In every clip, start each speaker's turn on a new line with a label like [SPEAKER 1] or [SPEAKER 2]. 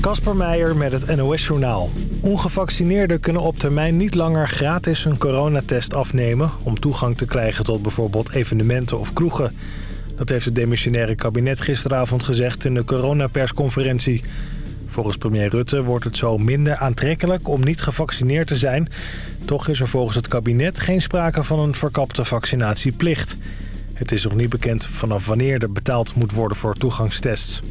[SPEAKER 1] Kasper Meijer met het NOS-journaal. Ongevaccineerden kunnen op termijn niet langer gratis een coronatest afnemen... om toegang te krijgen tot bijvoorbeeld evenementen of kroegen. Dat heeft het demissionaire kabinet gisteravond gezegd in de coronapersconferentie. Volgens premier Rutte wordt het zo minder aantrekkelijk om niet gevaccineerd te zijn. Toch is er volgens het kabinet geen sprake van een verkapte vaccinatieplicht. Het is nog niet bekend vanaf wanneer er betaald moet worden voor toegangstests.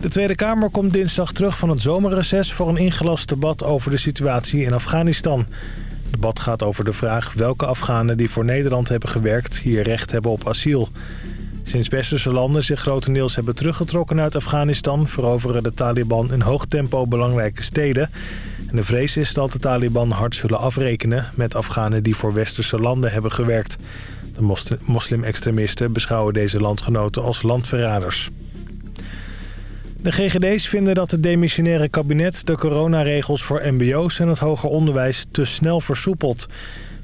[SPEAKER 1] De Tweede Kamer komt dinsdag terug van het zomerreces voor een ingelast debat over de situatie in Afghanistan. Het debat gaat over de vraag welke Afghanen die voor Nederland hebben gewerkt hier recht hebben op asiel. Sinds westerse landen zich grotendeels hebben teruggetrokken uit Afghanistan... veroveren de Taliban in hoog tempo belangrijke steden. En de vrees is dat de Taliban hard zullen afrekenen... met Afghanen die voor westerse landen hebben gewerkt. De moslim-extremisten beschouwen deze landgenoten als landverraders. De GGD's vinden dat het demissionaire kabinet de coronaregels voor mbo's en het hoger onderwijs te snel versoepelt.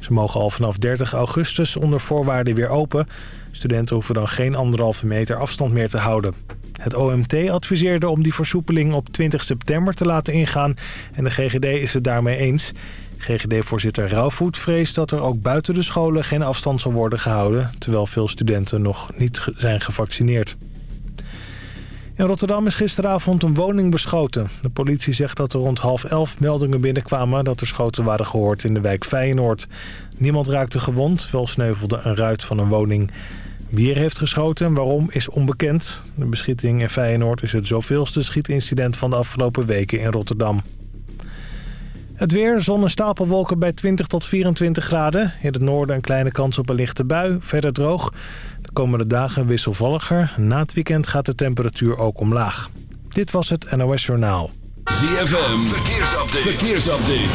[SPEAKER 1] Ze mogen al vanaf 30 augustus onder voorwaarden weer open. Studenten hoeven dan geen anderhalve meter afstand meer te houden. Het OMT adviseerde om die versoepeling op 20 september te laten ingaan en de GGD is het daarmee eens. GGD-voorzitter Rauwvoet vreest dat er ook buiten de scholen geen afstand zal worden gehouden... terwijl veel studenten nog niet zijn gevaccineerd. In Rotterdam is gisteravond een woning beschoten. De politie zegt dat er rond half elf meldingen binnenkwamen... dat er schoten waren gehoord in de wijk Feyenoord. Niemand raakte gewond, wel sneuvelde een ruit van een woning. Wie er heeft geschoten en waarom is onbekend. De beschieting in Feyenoord is het zoveelste schietincident van de afgelopen weken in Rotterdam. Het weer, zon en stapelwolken bij 20 tot 24 graden. In het noorden een kleine kans op een lichte bui, verder droog. De komende dagen wisselvalliger. Na het weekend gaat de temperatuur ook omlaag. Dit was het NOS Journaal.
[SPEAKER 2] ZFM, verkeersupdate. verkeersupdate.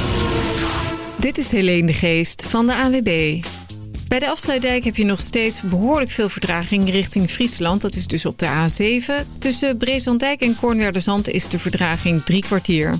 [SPEAKER 3] Dit is Helene de Geest van de AWB. Bij de afsluitdijk heb je nog steeds behoorlijk veel vertraging richting Friesland. Dat is dus op de A7. Tussen Breeslanddijk en Kornwerderzand is de vertraging drie kwartier.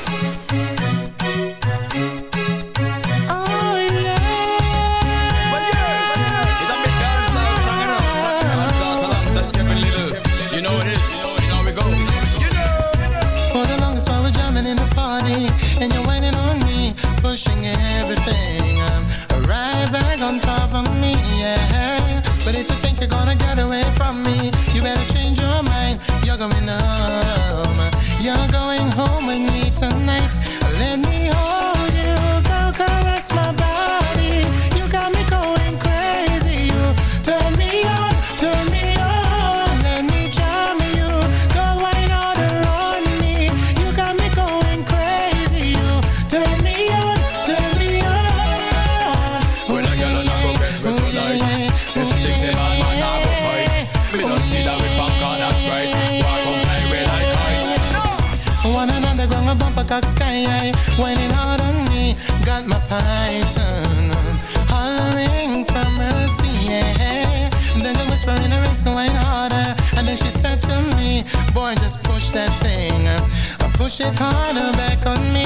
[SPEAKER 4] Push it harder back on me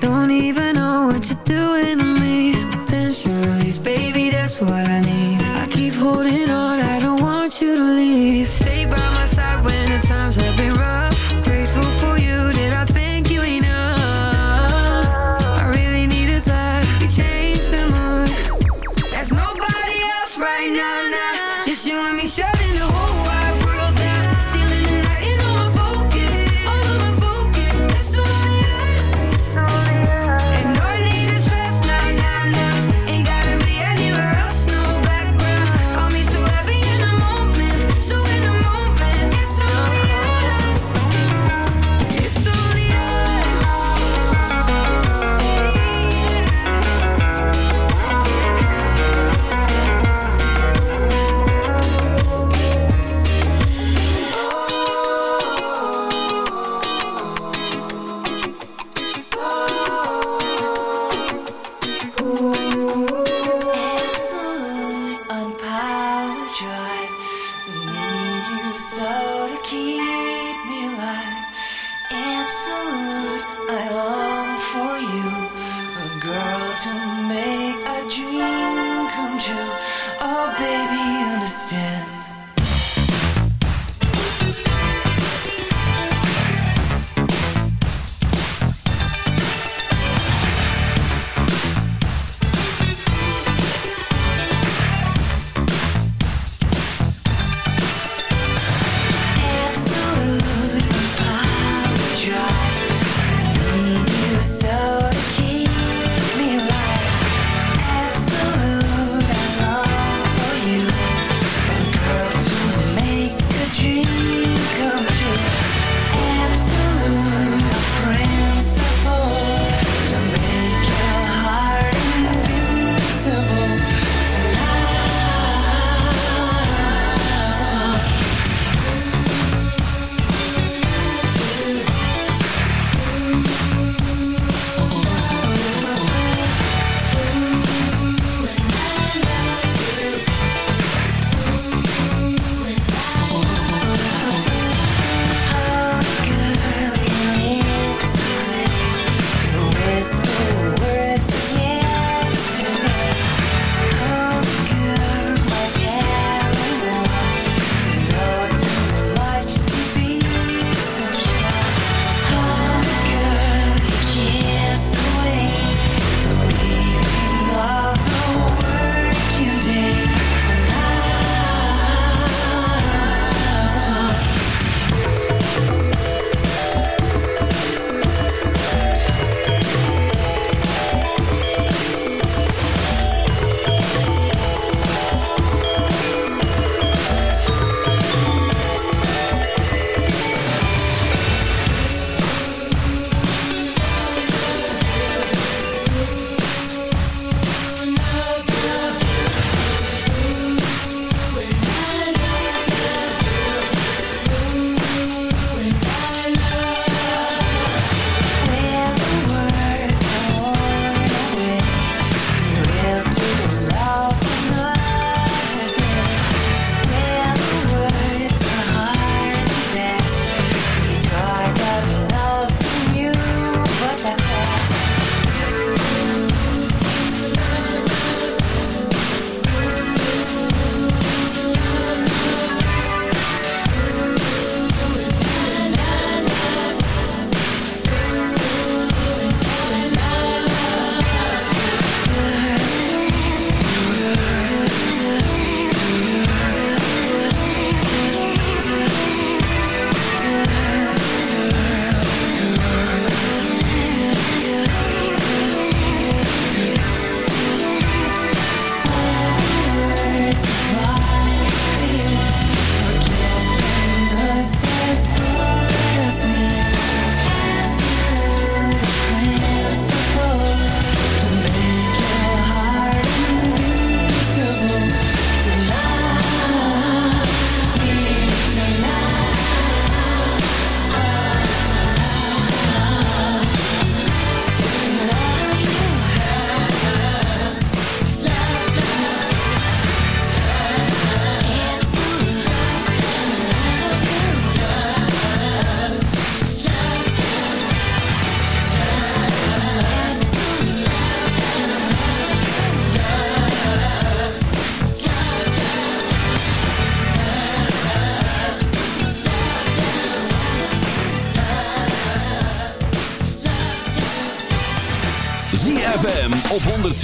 [SPEAKER 5] Don't even know what you're doing to me. Then release, baby, that's what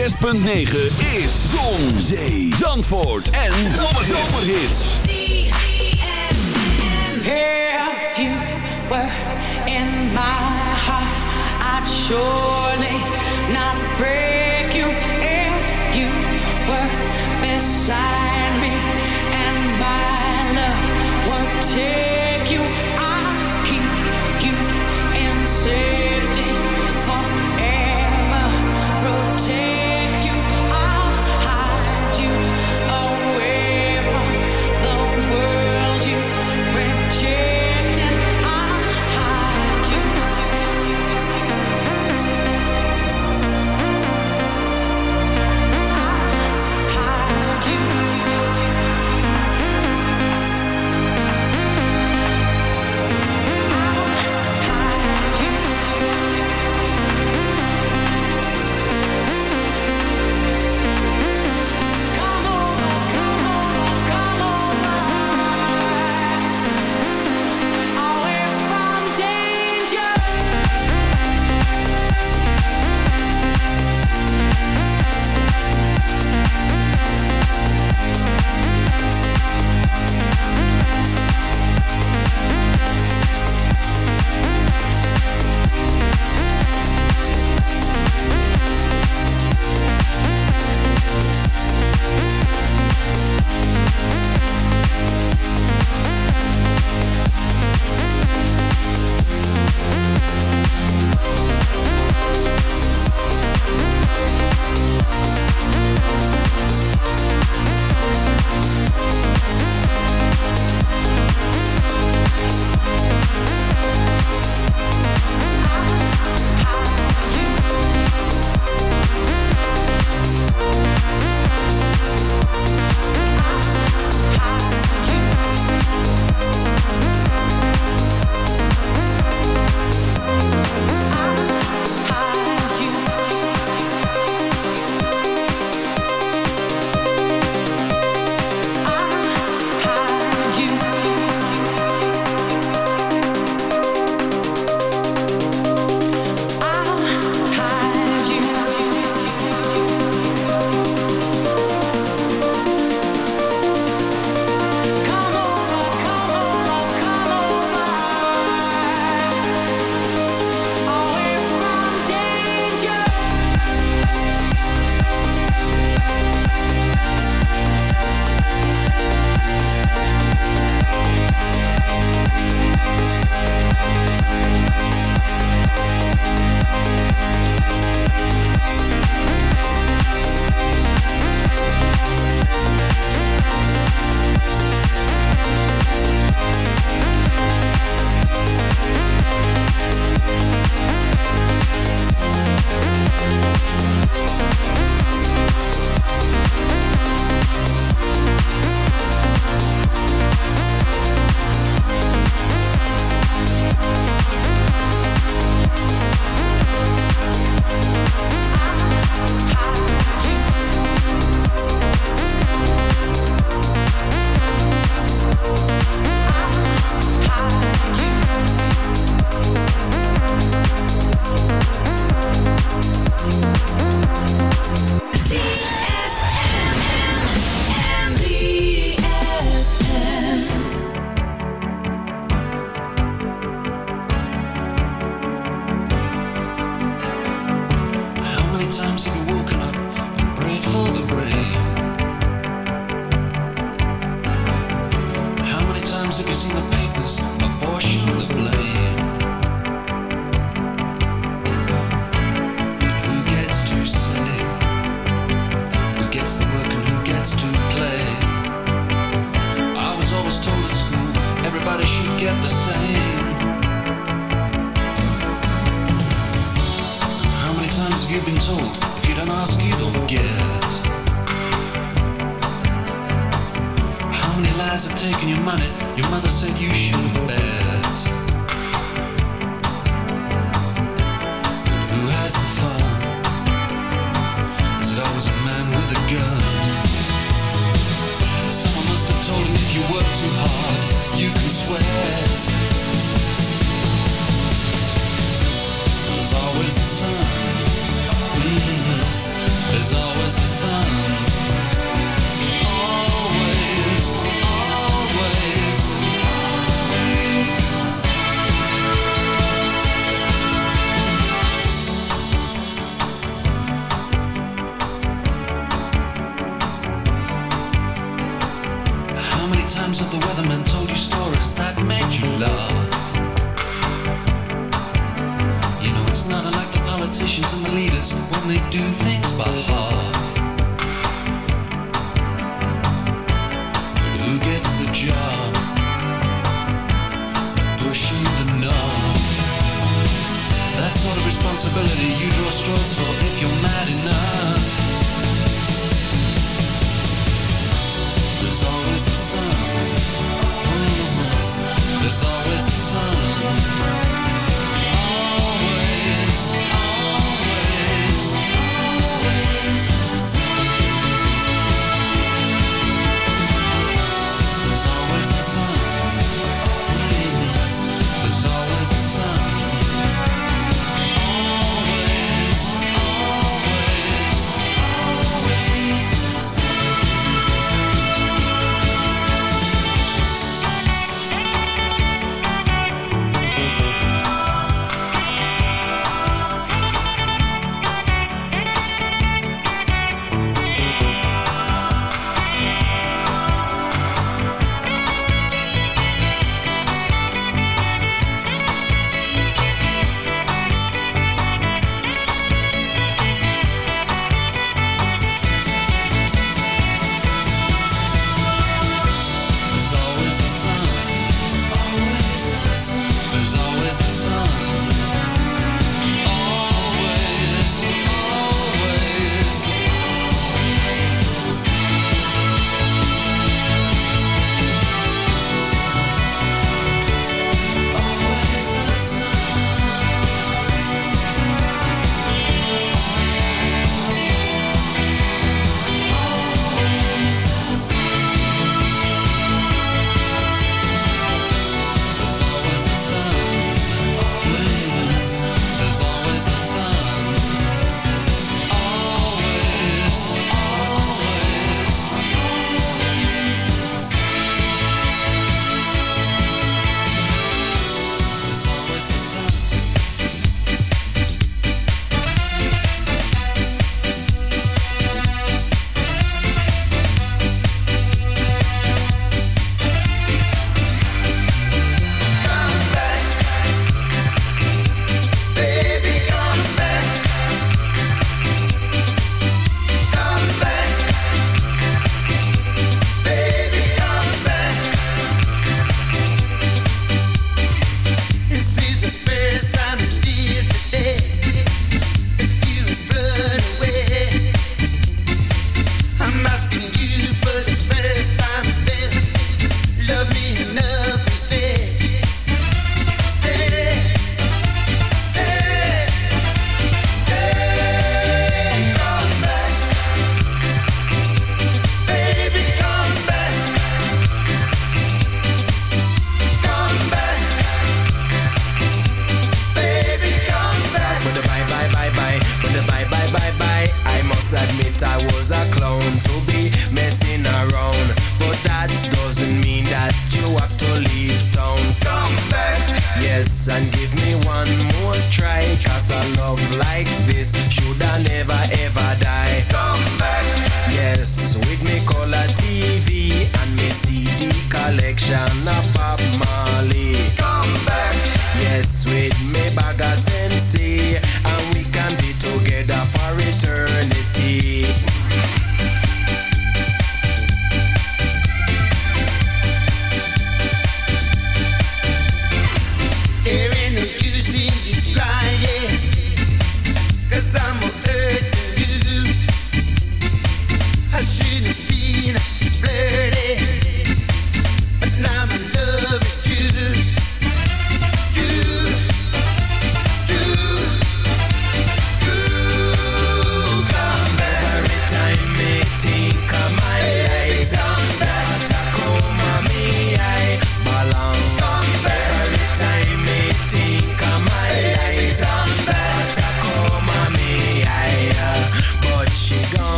[SPEAKER 2] 6.9 is Zon, Zee, Zandvoort en Zomerhits.
[SPEAKER 6] If you were in my
[SPEAKER 4] show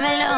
[SPEAKER 4] I'm
[SPEAKER 7] alone.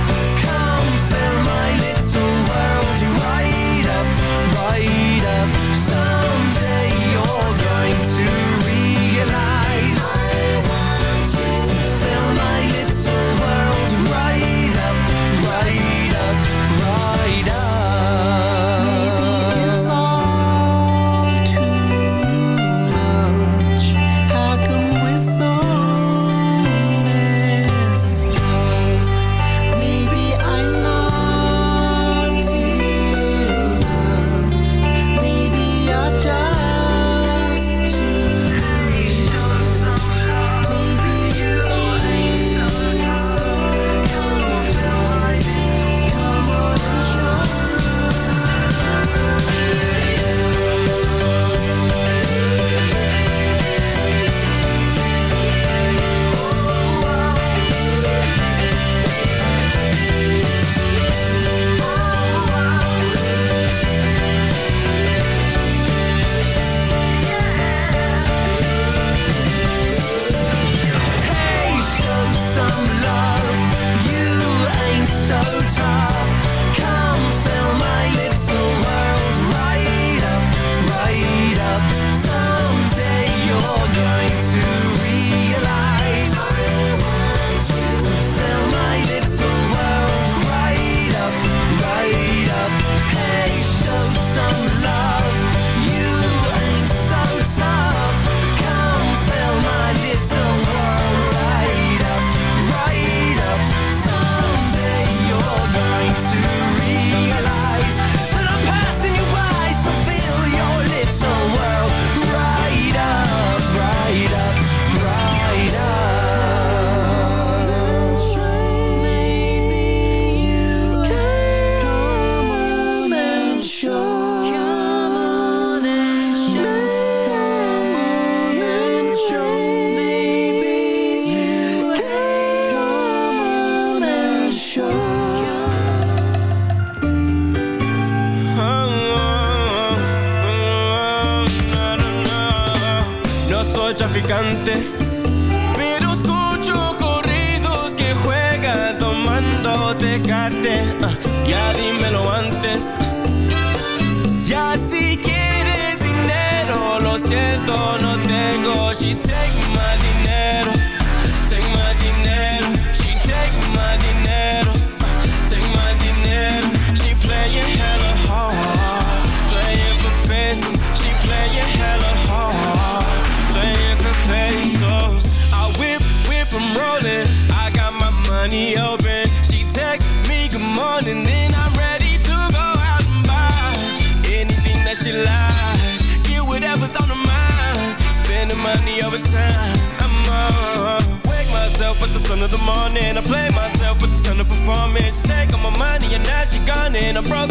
[SPEAKER 8] And I play myself, but it's still a performance. Take all my money and now she gone. And I'm broke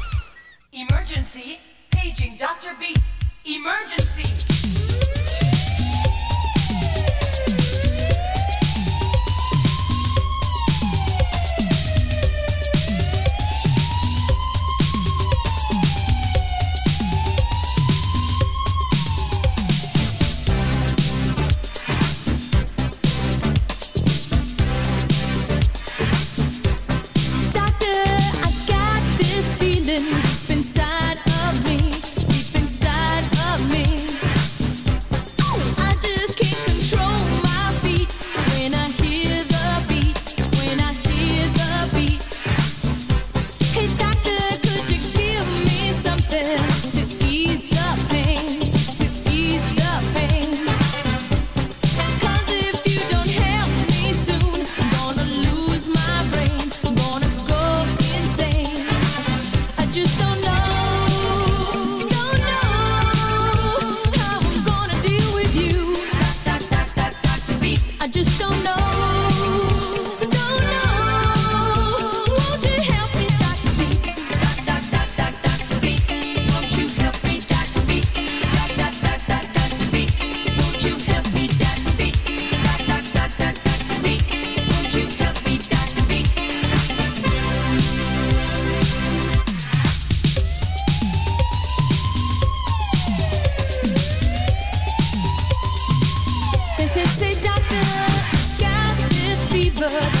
[SPEAKER 9] the